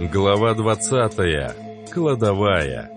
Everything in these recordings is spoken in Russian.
Глава 20. Кладовая.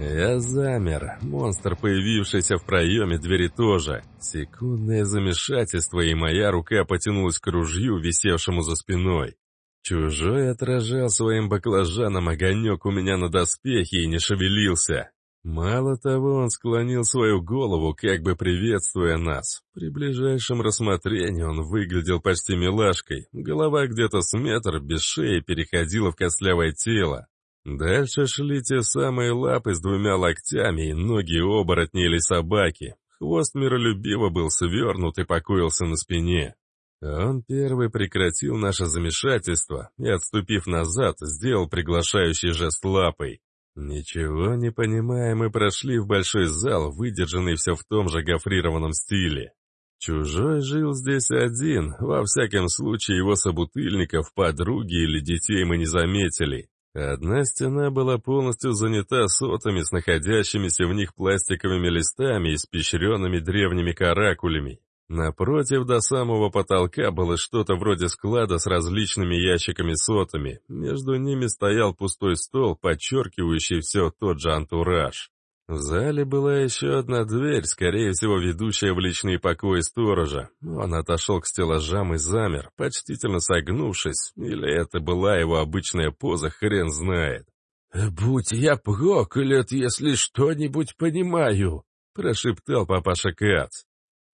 Я замер. Монстр, появившийся в проеме двери тоже. Секундное замешательство, и моя рука потянулась к ружью, висевшему за спиной. Чужой отражал своим баклажаном огонек у меня на доспехе и не шевелился. Мало того, он склонил свою голову, как бы приветствуя нас. При ближайшем рассмотрении он выглядел почти милашкой. Голова где-то с метр, без шеи, переходила в костлявое тело. Дальше шли те самые лапы с двумя локтями и ноги оборотней или собаки. Хвост миролюбиво был свернут и покоился на спине. Он первый прекратил наше замешательство и, отступив назад, сделал приглашающий жест лапой. Ничего не понимая, мы прошли в большой зал, выдержанный все в том же гофрированном стиле. Чужой жил здесь один, во всяком случае его собутыльников, подруги или детей мы не заметили. Одна стена была полностью занята сотами с находящимися в них пластиковыми листами испещренными древними каракулями. Напротив, до самого потолка было что-то вроде склада с различными ящиками-сотами. Между ними стоял пустой стол, подчеркивающий все тот же антураж. В зале была еще одна дверь, скорее всего, ведущая в личные покои сторожа. Он отошел к стеллажам и замер, почтительно согнувшись, или это была его обычная поза, хрен знает. «Будь я проклят, если что-нибудь понимаю», — прошептал папаша Кац.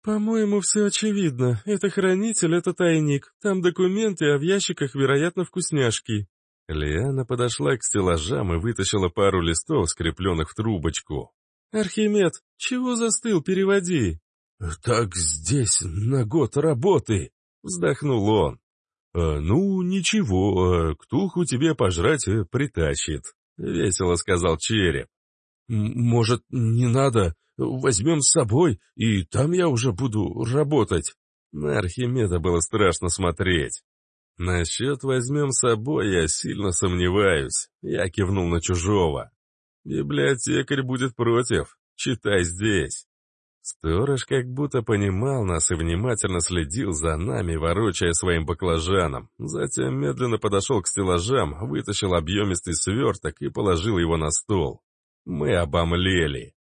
«По-моему, все очевидно. Это хранитель, это тайник. Там документы, а в ящиках, вероятно, вкусняшки». Лиана подошла к стеллажам и вытащила пару листов, скрепленных в трубочку. «Архимед, чего застыл, переводи». «Так здесь на год работы», — вздохнул он. «А, «Ну, ничего, а ктулху тебе пожрать э, притащит», — весело сказал череп. «Может, не надо? Возьмем с собой, и там я уже буду работать». На Архимеда было страшно смотреть. «Насчет возьмем с собой я сильно сомневаюсь», — я кивнул на чужого. «Библиотекарь будет против. Читай здесь». Сторож как будто понимал нас и внимательно следил за нами, ворочая своим баклажаном. Затем медленно подошел к стеллажам, вытащил объемистый сверток и положил его на стол. Мы обомлели.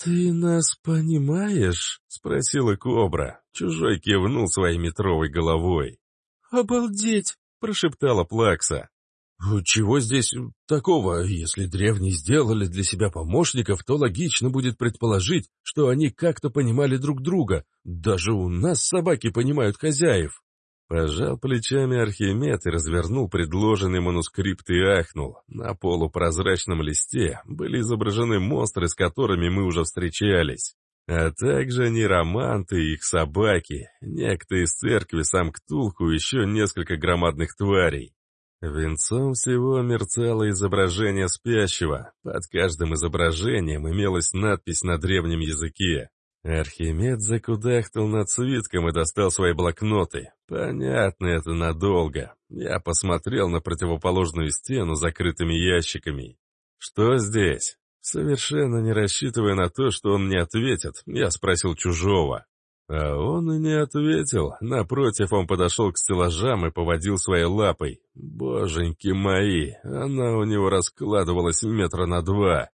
«Ты нас понимаешь?» — спросила Кобра. Чужой кивнул своей метровой головой. «Обалдеть!» — прошептала Плакса. «Чего здесь такого? Если древние сделали для себя помощников, то логично будет предположить, что они как-то понимали друг друга. Даже у нас собаки понимают хозяев». Пожал плечами Архимед и развернул предложенный манускрипт и ахнул. На полупрозрачном листе были изображены монстры, с которыми мы уже встречались. А также нейроманты и их собаки, некто из церкви, сам Ктулху и еще несколько громадных тварей. Венцом всего мерцало изображение спящего. Под каждым изображением имелась надпись на древнем языке. Архимед закудахтал над свитком и достал свои блокноты. Понятно, это надолго. Я посмотрел на противоположную стену с закрытыми ящиками. Что здесь? Совершенно не рассчитывая на то, что он мне ответит, я спросил чужого. А он и не ответил. Напротив, он подошел к стеллажам и поводил своей лапой. Боженьки мои, она у него раскладывалась метра на два.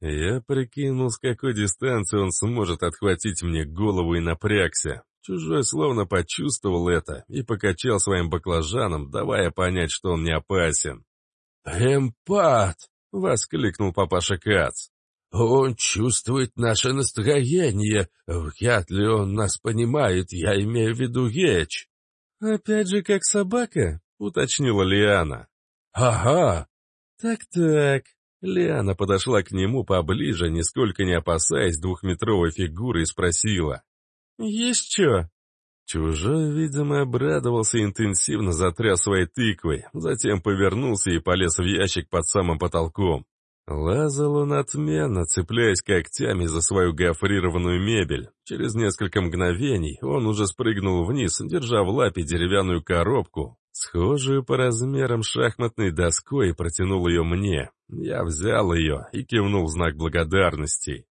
Я прикинул, с какой дистанции он сможет отхватить мне голову и напрягся. Чужой словно почувствовал это и покачал своим баклажаном, давая понять, что он не опасен. «Эмпат!» — воскликнул папаша Кац. «Он чувствует наше настроение. Вряд ли он нас понимает, я имею в виду Геч». «Опять же, как собака?» — уточнила Лиана. «Ага». «Так-так, Лиана подошла к нему поближе, нисколько не опасаясь двухметровой фигуры, и спросила. «Есть что?» Чужой, видимо, обрадовался и интенсивно затряс своей тыквой, затем повернулся и полез в ящик под самым потолком. Лазал он отменно, цепляясь когтями за свою гофрированную мебель. Через несколько мгновений он уже спрыгнул вниз, держа в лапе деревянную коробку, схожую по размерам шахматной доской, и протянул ее мне. Я взял ее и кивнул в знак благодарности.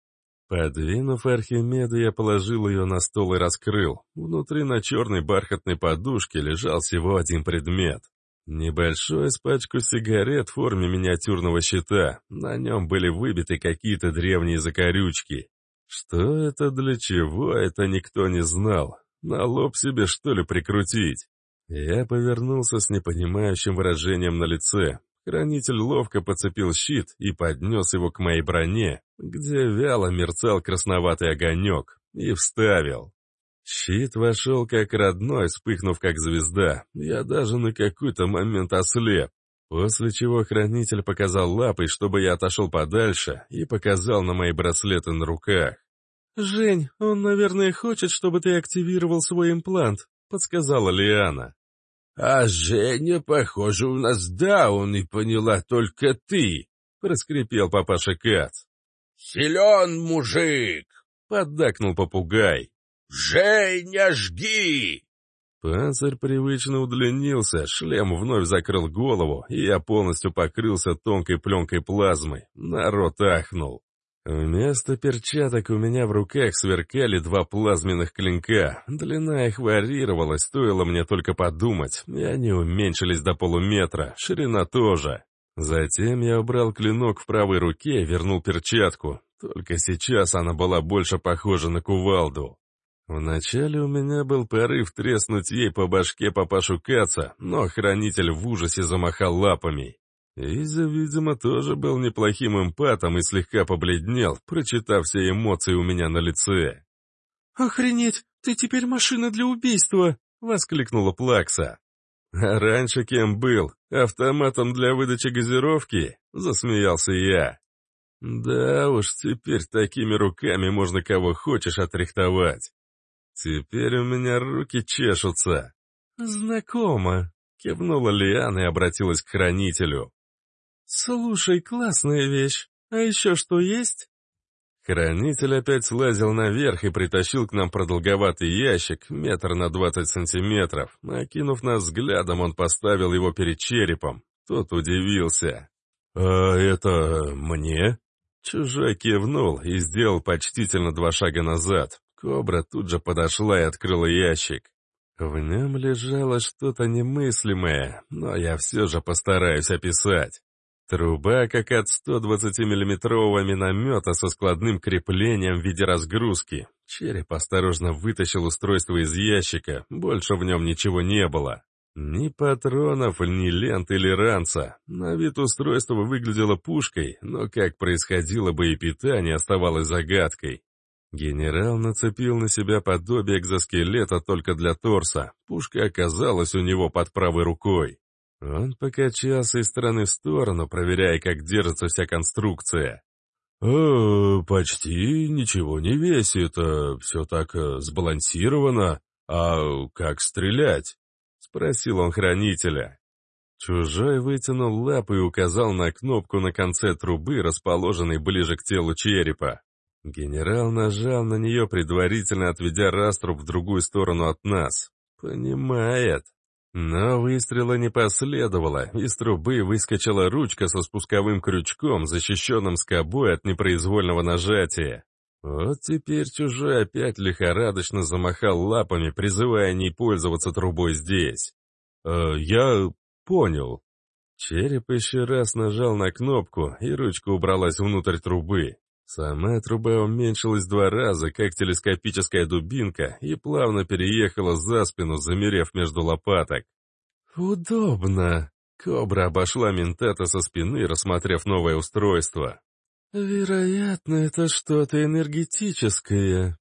Подвинув Архимеда, я положил ее на стол и раскрыл. Внутри на черной бархатной подушке лежал всего один предмет. Небольшой с пачку сигарет в форме миниатюрного щита. На нем были выбиты какие-то древние закорючки. Что это для чего, это никто не знал. На лоб себе, что ли, прикрутить? Я повернулся с непонимающим выражением на лице. Хранитель ловко подцепил щит и поднес его к моей броне, где вяло мерцал красноватый огонек, и вставил. Щит вошел как родной, вспыхнув как звезда. Я даже на какой-то момент ослеп. После чего хранитель показал лапой, чтобы я отошел подальше, и показал на мои браслеты на руках. «Жень, он, наверное, хочет, чтобы ты активировал свой имплант», — подсказала Лиана. «А Женя, похоже, у нас даун, и поняла только ты», — проскрипел папаша Кац. «Силен мужик!» — поддакнул попугай. «Женя, жги!» Панцирь привычно удлинился, шлем вновь закрыл голову, и я полностью покрылся тонкой пленкой плазмы. Народ ахнул. Вместо перчаток у меня в руках сверкали два плазменных клинка. Длина их варьировалась, стоило мне только подумать, и они уменьшились до полуметра, ширина тоже. Затем я убрал клинок в правой руке и вернул перчатку. Только сейчас она была больше похожа на кувалду. Вначале у меня был порыв треснуть ей по башке папашу Каца, но хранитель в ужасе замахал лапами. Изя, видимо, тоже был неплохим эмпатом и слегка побледнел, прочитав все эмоции у меня на лице. «Охренеть, ты теперь машина для убийства!» — воскликнула Плакса. «А раньше кем был? Автоматом для выдачи газировки?» — засмеялся я. «Да уж, теперь такими руками можно кого хочешь отрихтовать. Теперь у меня руки чешутся». «Знакомо», — кивнула Лиана и обратилась к хранителю. «Слушай, классная вещь. А еще что есть?» Хранитель опять слазил наверх и притащил к нам продолговатый ящик, метр на двадцать сантиметров. Окинув нас взглядом, он поставил его перед черепом. Тот удивился. «А это мне?» Чужой кивнул и сделал почтительно два шага назад. Кобра тут же подошла и открыла ящик. В нем лежало что-то немыслимое, но я все же постараюсь описать. Труба, как от 120-миллиметрового миномета со складным креплением в виде разгрузки. Череп осторожно вытащил устройство из ящика, больше в нем ничего не было. Ни патронов, ни лент или ранца. На вид устройство выглядело пушкой, но как происходило бы и питание оставалось загадкой. Генерал нацепил на себя подобие экзоскелета только для торса. Пушка оказалась у него под правой рукой. Он покачался из стороны в сторону, проверяя, как держится вся конструкция. «Э, почти ничего не весит, э, все так э, сбалансировано. А как стрелять?» — спросил он хранителя. Чужой вытянул лапы и указал на кнопку на конце трубы, расположенной ближе к телу черепа. Генерал нажал на нее, предварительно отведя раструб в другую сторону от нас. «Понимает». Но выстрела не последовало, из трубы выскочила ручка со спусковым крючком, защищенным скобой от непроизвольного нажатия. Вот теперь чужой опять лихорадочно замахал лапами, призывая не пользоваться трубой здесь. «Э, «Я понял». Череп еще раз нажал на кнопку, и ручка убралась внутрь трубы. Сама труба уменьшилась два раза, как телескопическая дубинка, и плавно переехала за спину, замерев между лопаток. «Удобно!» Кобра обошла ментата со спины, рассмотрев новое устройство. «Вероятно, это что-то энергетическое».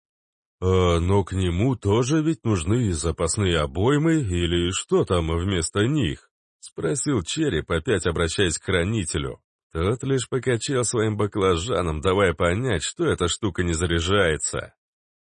«А, но к нему тоже ведь нужны запасные обоймы или что там вместо них?» — спросил Череп, опять обращаясь к хранителю. Тот лишь покачал своим баклажаном, давая понять, что эта штука не заряжается.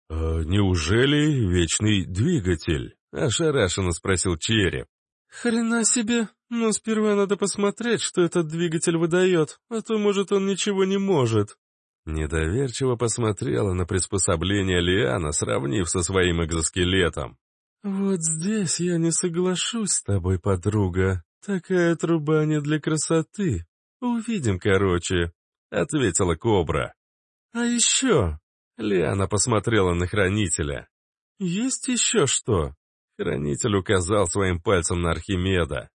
«А неужели вечный двигатель?» — ошарашенно спросил череп. «Хрена себе! Но сперва надо посмотреть, что этот двигатель выдает, а то, может, он ничего не может». Недоверчиво посмотрела на приспособление Лиана, сравнив со своим экзоскелетом. «Вот здесь я не соглашусь с тобой, подруга. Такая труба не для красоты, «Увидим, короче», — ответила Кобра. «А еще», Лиана посмотрела на хранителя. «Есть еще что?» Хранитель указал своим пальцем на Архимеда.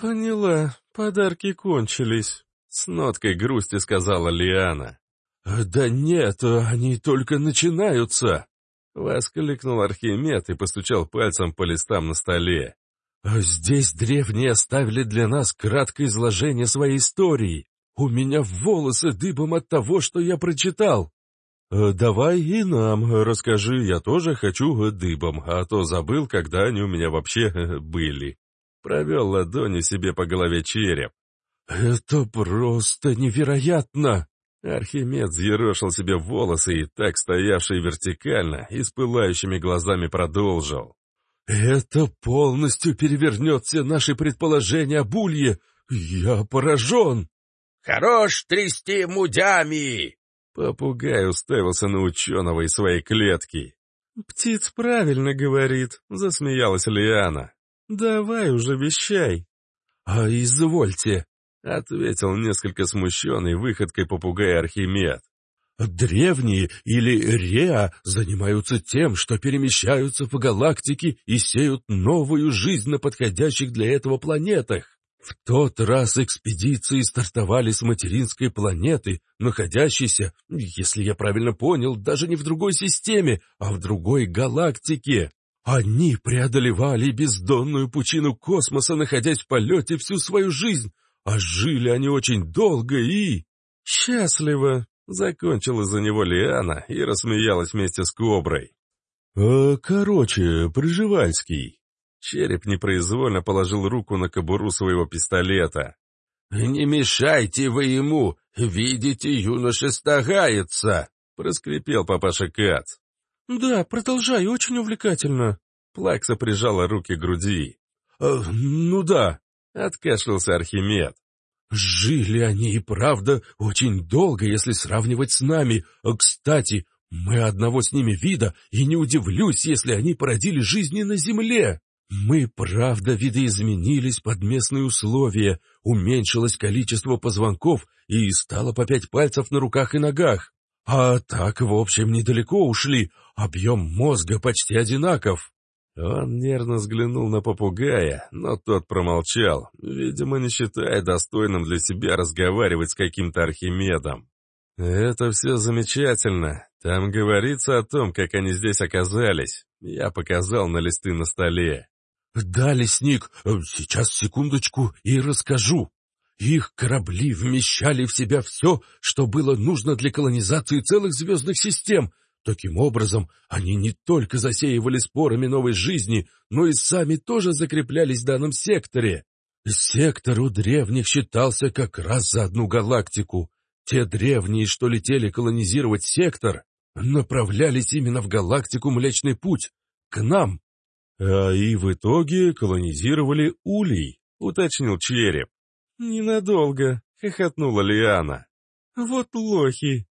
«Поняла, подарки кончились», — с ноткой грусти сказала Лиана. «Да нет, они только начинаются!» — воскликнул Архимед и постучал пальцем по листам на столе. «Здесь древние оставили для нас краткое изложение своей истории. У меня волосы дыбом от того, что я прочитал». «Давай и нам расскажи, я тоже хочу дыбом, а то забыл, когда они у меня вообще были». Провел ладонью себе по голове череп. «Это просто невероятно!» Архимед взъерошил себе волосы и, так стоявший вертикально и с пылающими глазами продолжил. «Это полностью перевернет все наши предположения об улье. Я поражен!» «Хорош трясти мудями!» Попугай уставился на ученого из своей клетки. «Птиц правильно говорит», — засмеялась Лиана. «Давай уже вещай». «А извольте», — ответил несколько смущенный выходкой попугая Архимед. «Древние или Реа занимаются тем, что перемещаются по галактике и сеют новую жизнь на подходящих для этого планетах. В тот раз экспедиции стартовали с материнской планеты, находящейся, если я правильно понял, даже не в другой системе, а в другой галактике. Они преодолевали бездонную пучину космоса, находясь в полете всю свою жизнь, а жили они очень долго и... «Счастливо!» — закончила за него Лиана и рассмеялась вместе с Коброй. «Э, «Короче, Приживальский». Череп непроизвольно положил руку на кобуру своего пистолета. «Не мешайте вы ему! Видите, юноша стагается!» — проскрипел папаша Кац. «Да, продолжай, очень увлекательно». Плакса прижала руки к груди. «Э, «Ну да», — откашлялся Архимед. «Жили они и правда очень долго, если сравнивать с нами. Кстати, мы одного с ними вида, и не удивлюсь, если они породили жизни на Земле. Мы, правда, видоизменились под местные условия, уменьшилось количество позвонков и стало по пять пальцев на руках и ногах. А так, в общем, недалеко ушли, объем мозга почти одинаков. Он нервно взглянул на попугая, но тот промолчал, видимо, не считая достойным для себя разговаривать с каким-то Архимедом. «Это все замечательно. Там говорится о том, как они здесь оказались. Я показал на листы на столе». «Да, лесник, сейчас секундочку и расскажу. Их корабли вмещали в себя все, что было нужно для колонизации целых звездных систем, Таким образом, они не только засеивали спорами новой жизни, но и сами тоже закреплялись в данном секторе. Сектор у древних считался как раз за одну галактику. Те древние, что летели колонизировать сектор, направлялись именно в галактику Млечный Путь, к нам. А и в итоге колонизировали Улей, уточнил Череп. Ненадолго, хохотнула Лиана. Вот лохи,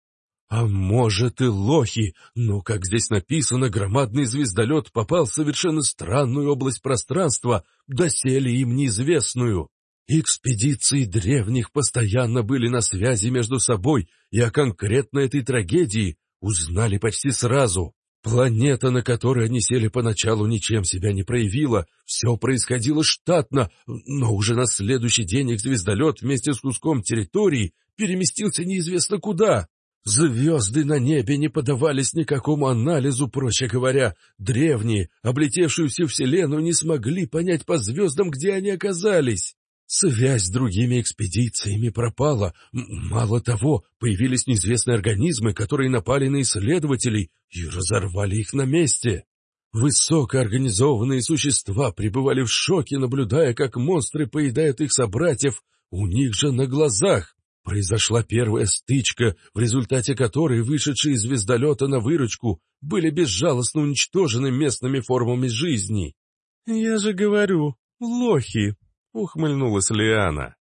а может и лохи, но, как здесь написано, громадный звездолет попал в совершенно странную область пространства, доселе им неизвестную. Экспедиции древних постоянно были на связи между собой, и о конкретной этой трагедии узнали почти сразу. Планета, на которой они сели поначалу, ничем себя не проявила, все происходило штатно, но уже на следующий день их звездолет вместе с куском территории переместился неизвестно куда. Звезды на небе не подавались никакому анализу, проще говоря. Древние, облетевшие всю Вселенную, не смогли понять по звездам, где они оказались. Связь с другими экспедициями пропала. Мало того, появились неизвестные организмы, которые напали на исследователей и разорвали их на месте. Высокоорганизованные существа пребывали в шоке, наблюдая, как монстры поедают их собратьев у них же на глазах. Произошла первая стычка, в результате которой вышедшие из звездолета на выручку были безжалостно уничтожены местными формами жизни. «Я же говорю, лохи!» — ухмыльнулась Лиана.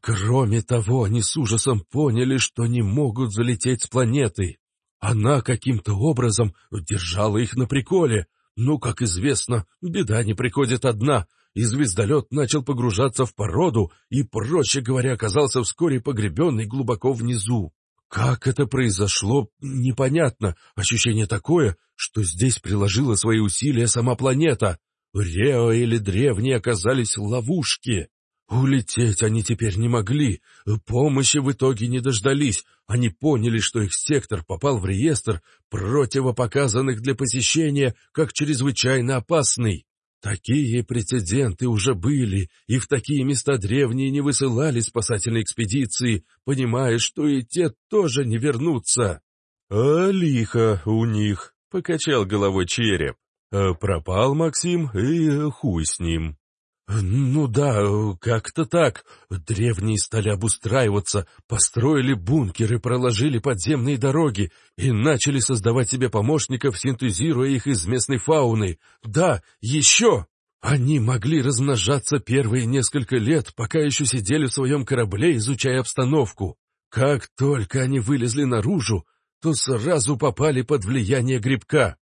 Кроме того, они с ужасом поняли, что не могут залететь с планеты. Она каким-то образом держала их на приколе, но, как известно, беда не приходит одна, и звездолет начал погружаться в породу и, проще говоря, оказался вскоре погребенный глубоко внизу. Как это произошло, непонятно. Ощущение такое, что здесь приложила свои усилия сама планета. Рео или древние оказались в ловушке. Улететь они теперь не могли, помощи в итоге не дождались. Они поняли, что их сектор попал в реестр противопоказанных для посещения как чрезвычайно опасный. Такие прецеденты уже были, и в такие места древние не высылали спасательные экспедиции, понимая, что и те тоже не вернутся. — А лихо у них, — покачал головой череп. А пропал Максим, и хуй с ним. «Ну да, как-то так. Древние стали обустраиваться, построили бункеры, проложили подземные дороги и начали создавать себе помощников, синтезируя их из местной фауны. Да, еще! Они могли размножаться первые несколько лет, пока еще сидели в своем корабле, изучая обстановку. Как только они вылезли наружу, то сразу попали под влияние грибка».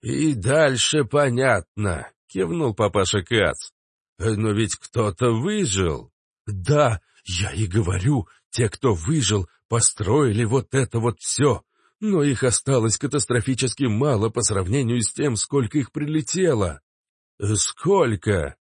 «И дальше понятно», — кивнул папаша Кац. Но ведь кто-то выжил. Да, я и говорю, те, кто выжил, построили вот это вот все. Но их осталось катастрофически мало по сравнению с тем, сколько их прилетело. Сколько?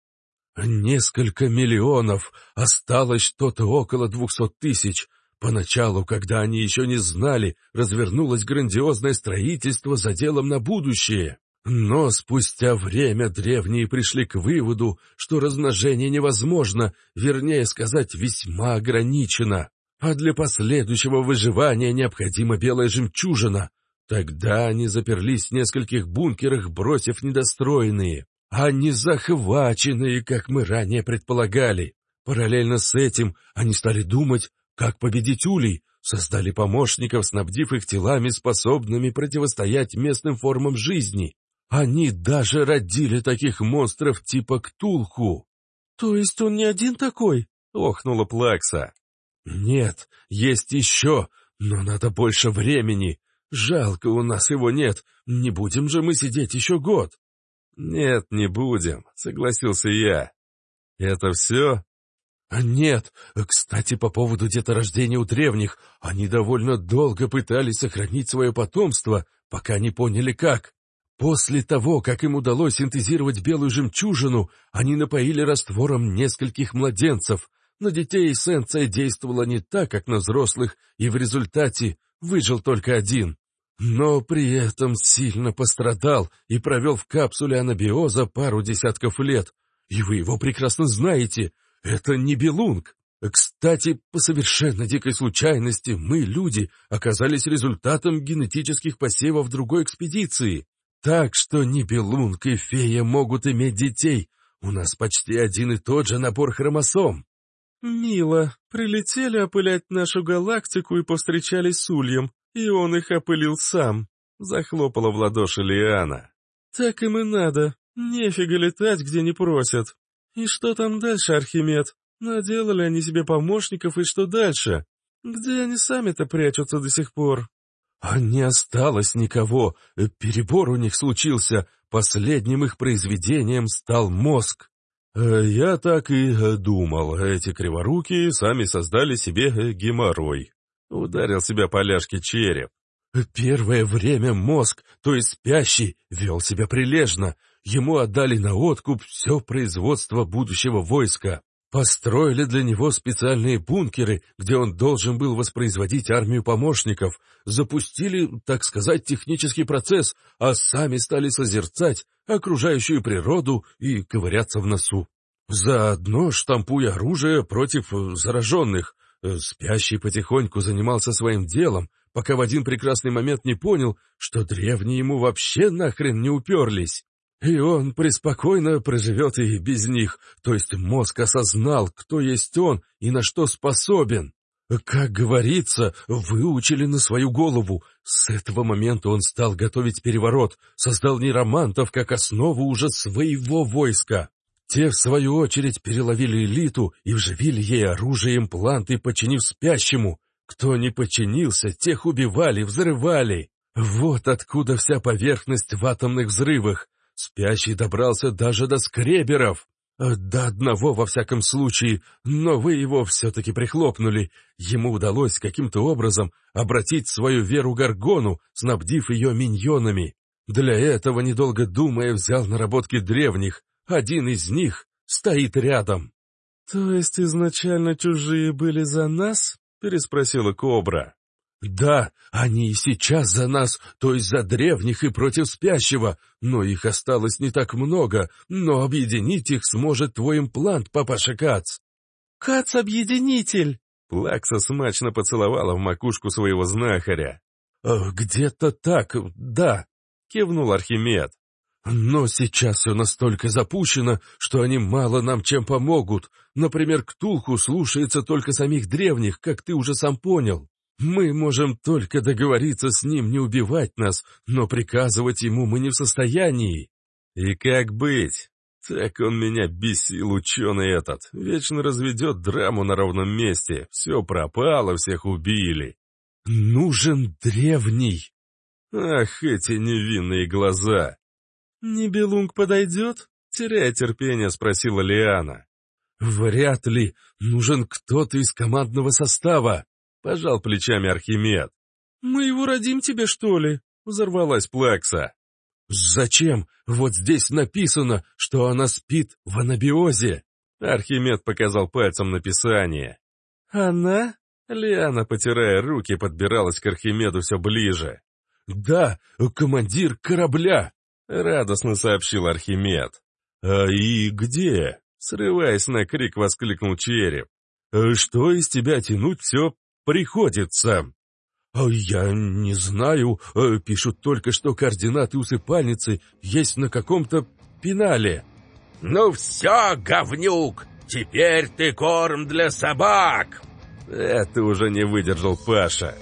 Несколько миллионов, осталось что-то около двухсот тысяч. Поначалу, когда они еще не знали, развернулось грандиозное строительство за делом на будущее. Но спустя время древние пришли к выводу, что размножение невозможно, вернее сказать, весьма ограничено, а для последующего выживания необходима белая жемчужина. Тогда они заперлись в нескольких бункерах, бросив недостроенные, а не захваченные, как мы ранее предполагали. Параллельно с этим они стали думать, как победить улей, создали помощников, снабдив их телами, способными противостоять местным формам жизни. Они даже родили таких монстров типа Ктулху. То есть он не один такой? Охнула Плакса. Нет, есть еще, но надо больше времени. Жалко, у нас его нет. Не будем же мы сидеть еще год. Нет, не будем, согласился я. Это все? Нет, кстати, по поводу деторождения у древних, они довольно долго пытались сохранить свое потомство, пока не поняли как. После того, как им удалось синтезировать белую жемчужину, они напоили раствором нескольких младенцев. На детей эссенция действовала не так, как на взрослых, и в результате выжил только один. Но при этом сильно пострадал и провел в капсуле анабиоза пару десятков лет. И вы его прекрасно знаете, это не Белунг. Кстати, по совершенно дикой случайности мы, люди, оказались результатом генетических посевов другой экспедиции. Так что Нибелунг и Фея могут иметь детей. У нас почти один и тот же набор хромосом. Мило. Прилетели опылять нашу галактику и повстречались с Ульем, и он их опылил сам. Захлопала в ладоши Лиана. Так им и надо. Нефига летать, где не просят. И что там дальше, Архимед? Наделали они себе помощников, и что дальше? Где они сами-то прячутся до сих пор? А не осталось никого, э, перебор у них случился, последним их произведением стал мозг. Э, я так и э, думал, эти криворуки сами создали себе геморрой. Ударил себя поляшки череп. Первое время мозг, то есть спящий, вел себя прилежно. Ему отдали на откуп все производство будущего войска. Построили для него специальные бункеры, где он должен был воспроизводить армию помощников, запустили, так сказать, технический процесс, а сами стали созерцать окружающую природу и ковыряться в носу. Заодно штампуя оружие против зараженных, спящий потихоньку занимался своим делом, пока в один прекрасный момент не понял, что древние ему вообще нахрен не уперлись. И он преспокойно проживет и без них, то есть мозг осознал, кто есть он и на что способен. Как говорится, выучили на свою голову. С этого момента он стал готовить переворот, создал нейромантов как основу уже своего войска. Те, в свою очередь, переловили элиту и вживили ей оружие импланты, подчинив спящему. Кто не подчинился, тех убивали, взрывали. Вот откуда вся поверхность в атомных взрывах. Спящий добрался даже до скреберов. Э, «До одного, во всяком случае, но вы его все-таки прихлопнули. Ему удалось каким-то образом обратить свою веру Гаргону, снабдив ее миньонами. Для этого, недолго думая, взял наработки древних. Один из них стоит рядом». «То есть изначально чужие были за нас?» — переспросила Кобра. «Да, они и сейчас за нас, то есть за древних и против спящего, но их осталось не так много, но объединить их сможет твой имплант, папаша Кац». «Кац-объединитель!» Плакса смачно поцеловала в макушку своего знахаря. «Где-то так, да», — кивнул Архимед. «Но сейчас все настолько запущено, что они мало нам чем помогут. Например, Ктулху слушается только самих древних, как ты уже сам понял. Мы можем только договориться с ним не убивать нас, но приказывать ему мы не в состоянии. И как быть? Так он меня бесил, ученый этот. Вечно разведет драму на ровном месте. Все пропало, всех убили. Нужен древний. Ах, эти невинные глаза. «Нибелунг подойдет?» — теряя терпение, спросила Лиана. «Вряд ли. Нужен кто-то из командного состава». — пожал плечами Архимед. «Мы его родим тебе, что ли?» — взорвалась Плакса. «Зачем? Вот здесь написано, что она спит в анабиозе!» Архимед показал пальцем написание. «Она?» Лиана, потирая руки, подбиралась к Архимеду все ближе. «Да, командир корабля!» — радостно сообщил Архимед. «А и где?» — срываясь на крик, воскликнул череп. «Что из тебя тянуть все приходится?» а «Я не знаю. Э, пишут только, что координаты усыпальницы есть на каком-то пенале». «Ну все, говнюк! Теперь ты корм для собак!» Это уже не выдержал Паша.